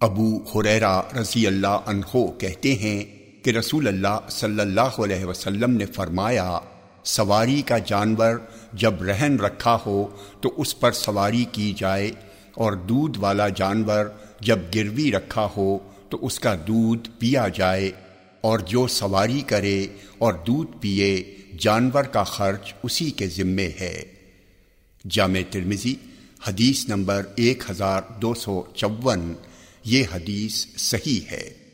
ابو حریرا رضی اللہ عنہ کہتے ہیں کہ رسول اللہ صلی اللہ علیہ وسلم نے فرمایا، سواری کا جانور جب رہن رکھا ہو تو اس پر سواری کی جائے اور دودھ والا جانور جب گروی رکھا ہو تو اس کا دودھ پیا جائے اور جو سواری کرے اور دودھ پیے، جانور کا خرچ اسی کے ذمے ہے۔ جامع ترمزی حدیث نمبر ایک ہزار دو سو چون۔ یہ حدیث صحیح ہے۔